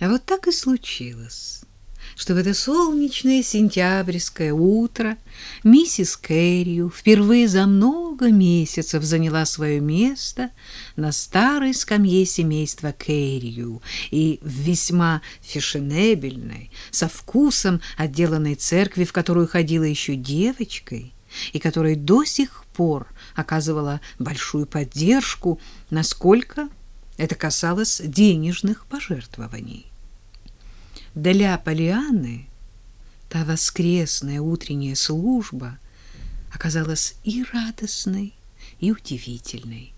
А вот так и случилось, что в это солнечное сентябрьское утро миссис Кэррию впервые за много месяцев заняла свое место на старой скамье семейства Кэррию и в весьма фешенебельной, со вкусом отделанной церкви, в которую ходила еще девочкой, и которой до сих пор оказывала большую поддержку, насколько это касалось денежных пожертвований. Для Полианы та воскресная утренняя служба оказалась и радостной, и удивительной.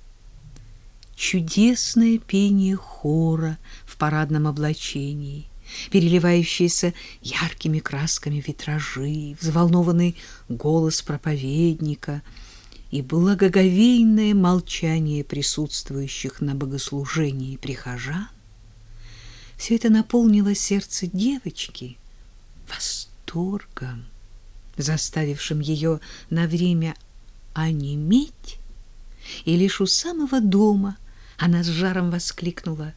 Чудесное пение хора в парадном облачении, переливающиеся яркими красками витражи, взволнованный голос проповедника и благоговейное молчание присутствующих на богослужении прихожан, все это наполнило сердце девочки восторгом, заставившим ее на время онеметь, и лишь у самого дома она с жаром воскликнула.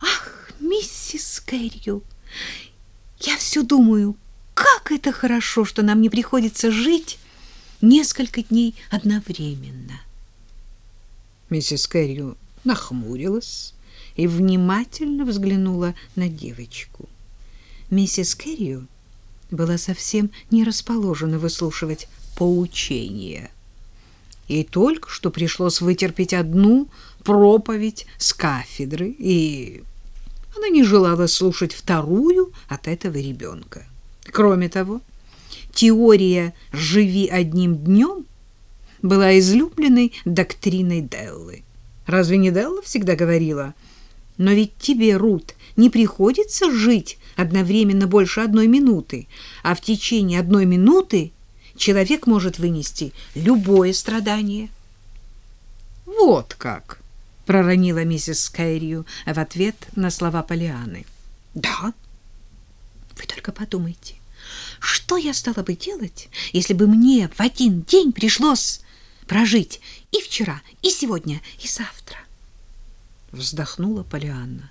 «Ах, миссис Кэррил, я все думаю, как это хорошо, что нам не приходится жить несколько дней одновременно!» Миссис Кэррил нахмурилась, и внимательно взглянула на девочку. Миссис Кэррио была совсем не расположена выслушивать поучения. И только что пришлось вытерпеть одну проповедь с кафедры, и она не желала слушать вторую от этого ребенка. Кроме того, теория «живи одним днем» была излюбленной доктриной Деллы. Разве не Делла всегда говорила – но ведь тебе, Рут, не приходится жить одновременно больше одной минуты, а в течение одной минуты человек может вынести любое страдание. Вот как, проронила миссис Скайрию в ответ на слова Полианы. Да. Вы только подумайте, что я стала бы делать, если бы мне в один день пришлось прожить и вчера, и сегодня, и завтра? Вздохнула Полианна.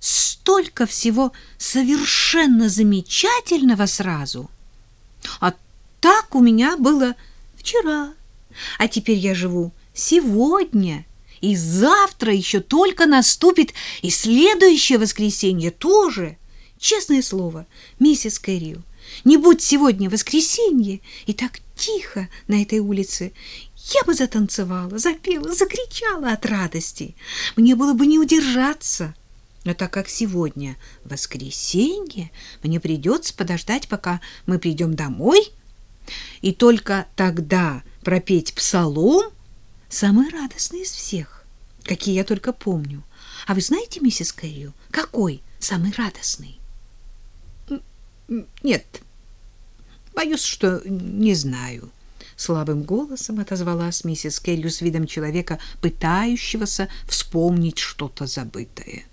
Столько всего совершенно замечательного сразу. А так у меня было вчера. А теперь я живу сегодня, и завтра еще только наступит, и следующее воскресенье тоже. Честное слово, миссис Кэррил, не будь сегодня воскресенье и так тихо на этой улице, я бы затанцевала, запела, закричала от радости. Мне было бы не удержаться. Но так как сегодня воскресенье, мне придется подождать, пока мы придем домой, и только тогда пропеть псалом, самый радостный из всех, какие я только помню. А вы знаете, миссис Кэррил, какой самый радостный? Нет, боюсь, что не знаю слабым голосом отозвалась миссис Келли с видом человека, пытающегося вспомнить что-то забытое.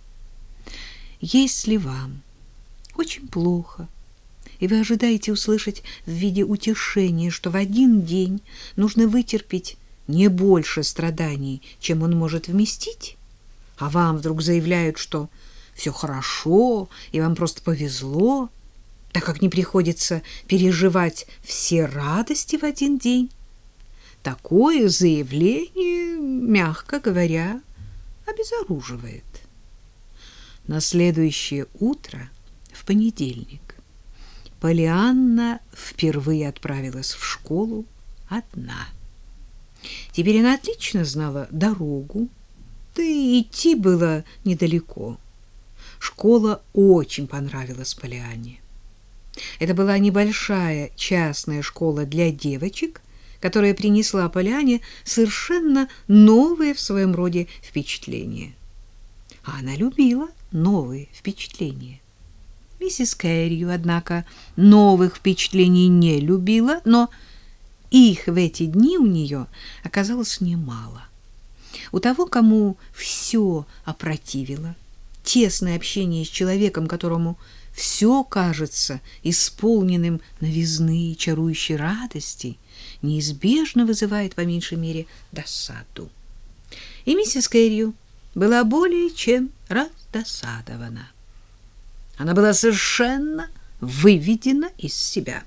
Если вам очень плохо, и вы ожидаете услышать в виде утешения, что в один день нужно вытерпеть не больше страданий, чем он может вместить, а вам вдруг заявляют, что все хорошо и вам просто повезло, так как не приходится переживать все радости в один день. Такое заявление, мягко говоря, обезоруживает. На следующее утро, в понедельник, Полианна впервые отправилась в школу одна. Теперь она отлично знала дорогу, да и идти было недалеко. Школа очень понравилась Полианне. Это была небольшая частная школа для девочек, которая принесла Поляне совершенно новые в своем роде впечатления. А она любила новые впечатления. Миссис Кэррию, однако, новых впечатлений не любила, но их в эти дни у нее оказалось немало. У того, кому все опротивило, тесное общение с человеком, которому все кажется исполненным новизны и чарующей радости, неизбежно вызывает по меньшей мере досаду. И миссис Кэррию была более чем раздосадована. Она была совершенно выведена из себя.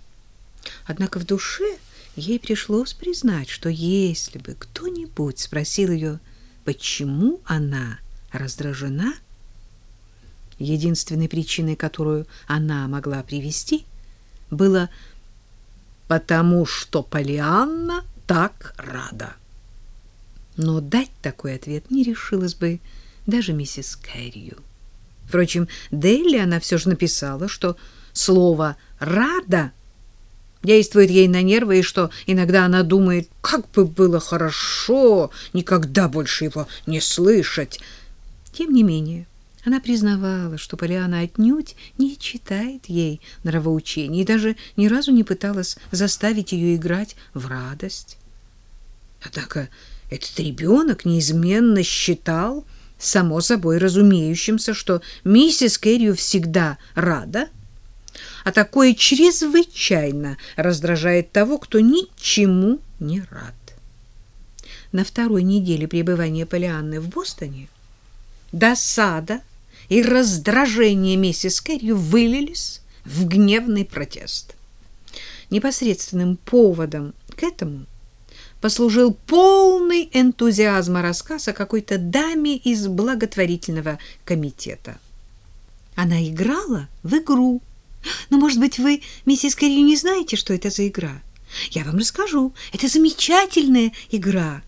Однако в душе ей пришлось признать, что если бы кто-нибудь спросил ее, почему она раздражена, единственной причиной, которую она могла привести, было «потому что Полианна так рада». Но дать такой ответ не решилась бы даже миссис Кэррию. Впрочем, Дейли она все же написала, что слово «рада» действует ей на нервы, и что иногда она думает, как бы было хорошо никогда больше его не слышать. Тем не менее, она признавала, что Полиана отнюдь не читает ей нравоучений и даже ни разу не пыталась заставить ее играть в радость. Однако этот ребенок неизменно считал, само собой разумеющимся, что миссис Кэррию всегда рада, а такое чрезвычайно раздражает того, кто ничему не рад. На второй неделе пребывания Полианны в Бостоне досада и раздражение миссис Кэррию вылились в гневный протест. Непосредственным поводом к этому послужил полный энтузиазма рассказ о какой-то даме из благотворительного комитета. Она играла в игру. Но, может быть, вы, миссис Кэрри, не знаете, что это за игра? Я вам расскажу. Это замечательная игра.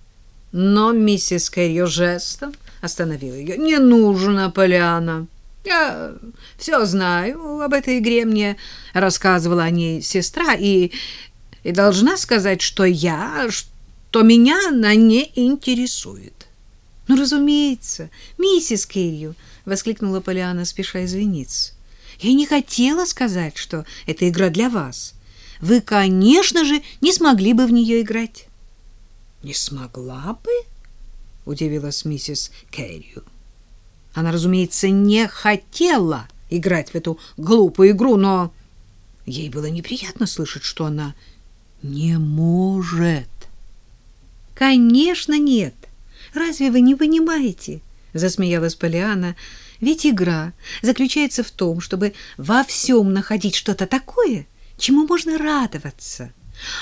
Но миссис Кэрри жестом остановила ее. Не нужно, Поляна. Я все знаю об этой игре. Мне рассказывала о ней сестра, и, и должна сказать, что я, то меня она не интересует. Ну, разумеется, миссис Кэррию, воскликнула Полиана, спеша извиниться. Я не хотела сказать, что это игра для вас. Вы, конечно же, не смогли бы в нее играть. Не смогла бы? Удивилась миссис Кэррию. Она, разумеется, не хотела играть в эту глупую игру, но ей было неприятно слышать, что она не может. Конечно, нет. Разве вы не понимаете? засмеялась Полиана. Ведь игра заключается в том, чтобы во всем находить что-то такое, чему можно радоваться.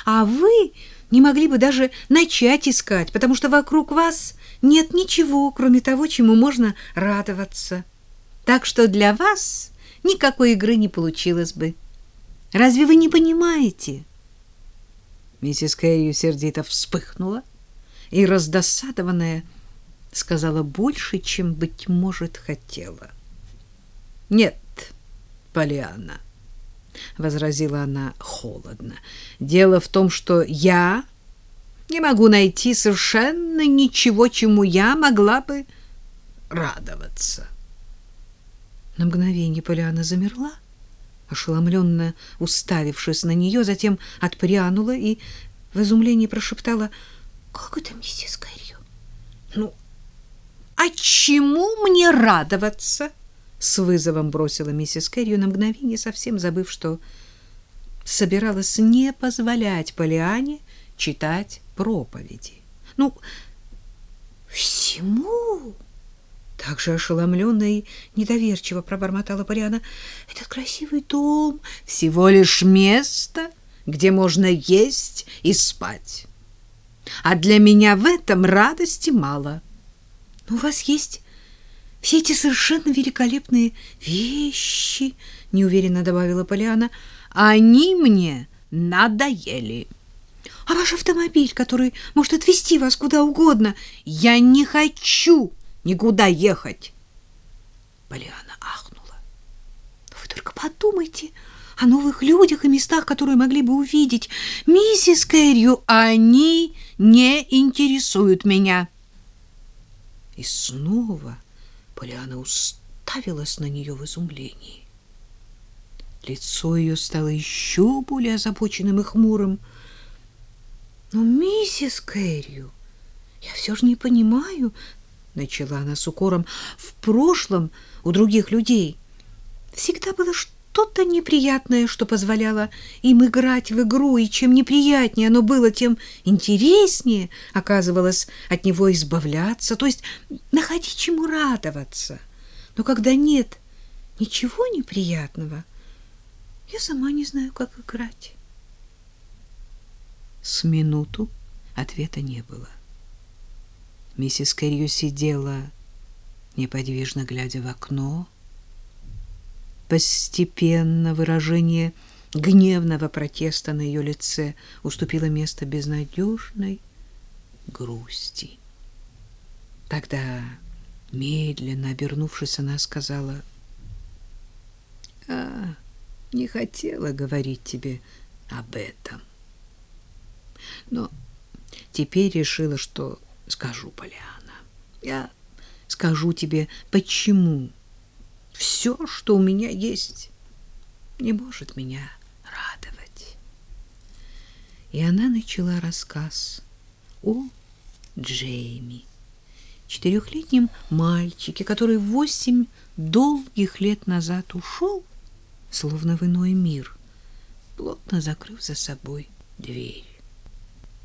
А вы не могли бы даже начать искать, потому что вокруг вас нет ничего, кроме того, чему можно радоваться. Так что для вас никакой игры не получилось бы. Разве вы не понимаете? Миссис Кэрри сердито вспыхнула и раздосадованная сказала больше, чем быть может хотела. Нет, Полианна, возразила она холодно. Дело в том, что я не могу найти совершенно ничего, чему я могла бы радоваться. На мгновение Полиана замерла, ошеломленно уставившись на нее, затем отпрянула и в изумлении прошептала — как это, миссис Кэррию? Ну, а чему мне радоваться? С вызовом бросила миссис Кэррию на мгновение, совсем забыв, что собиралась не позволять Полиане читать проповеди. Ну, всему? Так же ошеломленно и недоверчиво пробормотала Полиана. Этот красивый дом всего лишь место, где можно есть и спать а для меня в этом радости мало. Но у вас есть все эти совершенно великолепные вещи, неуверенно добавила Полиана. Они мне надоели. А ваш автомобиль, который может отвезти вас куда угодно, я не хочу никуда ехать. Полиана ахнула. Вы только подумайте, о новых людях и местах, которые могли бы увидеть. Миссис Кэррию, они не интересуют меня. И снова Полиана уставилась на нее в изумлении. Лицо ее стало еще более озабоченным и хмурым. «Но, миссис Кэррию, я все же не понимаю», — начала она с укором, — «в прошлом у других людей всегда было что что-то неприятное, что позволяло им играть в игру, и чем неприятнее оно было, тем интереснее оказывалось от него избавляться, то есть находить чему радоваться. Но когда нет ничего неприятного, я сама не знаю, как играть. С минуту ответа не было. Миссис Кэррию сидела, неподвижно глядя в окно. Постепенно выражение гневного протеста на ее лице уступило место безнадежной грусти. Тогда, медленно обернувшись, она сказала, «А, не хотела говорить тебе об этом. Но теперь решила, что скажу, Поляна. Я скажу тебе, почему все, что у меня есть, не может меня радовать. И она начала рассказ о Джейми, четырехлетнем мальчике, который восемь долгих лет назад ушел, словно в иной мир, плотно закрыв за собой дверь.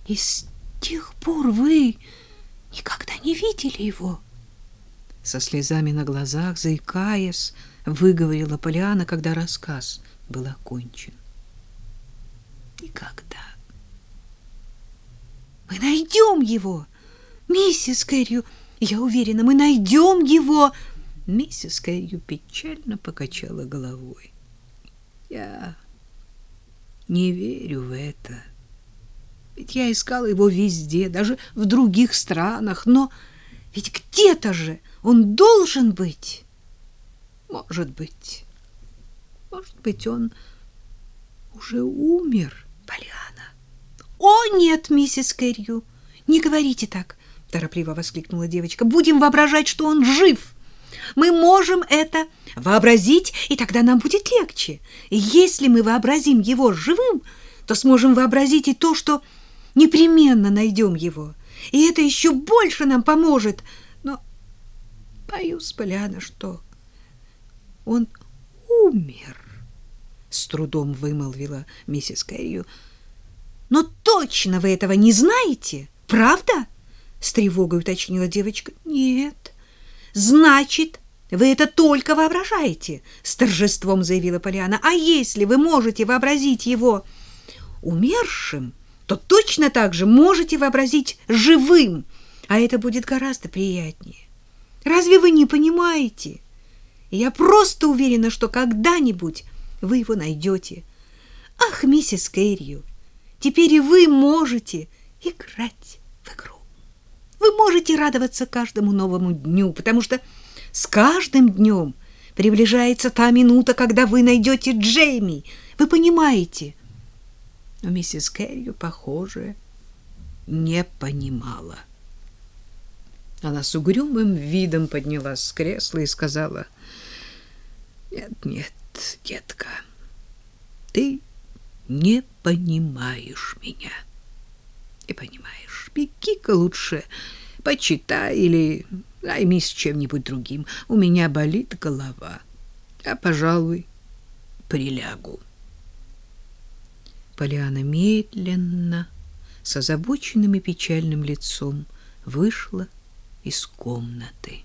И с тех пор вы никогда не видели его? Со слезами на глазах, заикаясь, выговорила Полиана, когда рассказ был окончен. Никогда. Мы найдем его, миссис Кэррию. Я уверена, мы найдем его. Миссис Кэррию печально покачала головой. Я не верю в это. Ведь я искала его везде, даже в других странах, но ведь где-то же он должен быть. Может быть. Может быть, он уже умер, Полиана. О, нет, миссис Кэррию, не говорите так, торопливо воскликнула девочка. Будем воображать, что он жив. Мы можем это вообразить, и тогда нам будет легче. Если мы вообразим его живым, то сможем вообразить и то, что непременно найдем его. И это еще больше нам поможет. Боюсь, Поляна, что он умер, с трудом вымолвила миссис Кэррию. Но точно вы этого не знаете, правда? С тревогой уточнила девочка. Нет. Значит, вы это только воображаете, с торжеством заявила Поляна. А если вы можете вообразить его умершим, то точно так же можете вообразить живым, а это будет гораздо приятнее. Разве вы не понимаете? Я просто уверена, что когда-нибудь вы его найдете. Ах, миссис Кэррию, теперь и вы можете играть в игру. Вы можете радоваться каждому новому дню, потому что с каждым днем приближается та минута, когда вы найдете Джейми. Вы понимаете? Но миссис Кэррию, похоже, не понимала. Она с угрюмым видом поднялась с кресла и сказала, «Нет, нет, детка, ты не понимаешь меня. И понимаешь, беги-ка лучше, почитай или займись чем-нибудь другим. У меня болит голова. Я, пожалуй, прилягу». Полиана медленно, с озабоченным и печальным лицом, вышла из комнаты.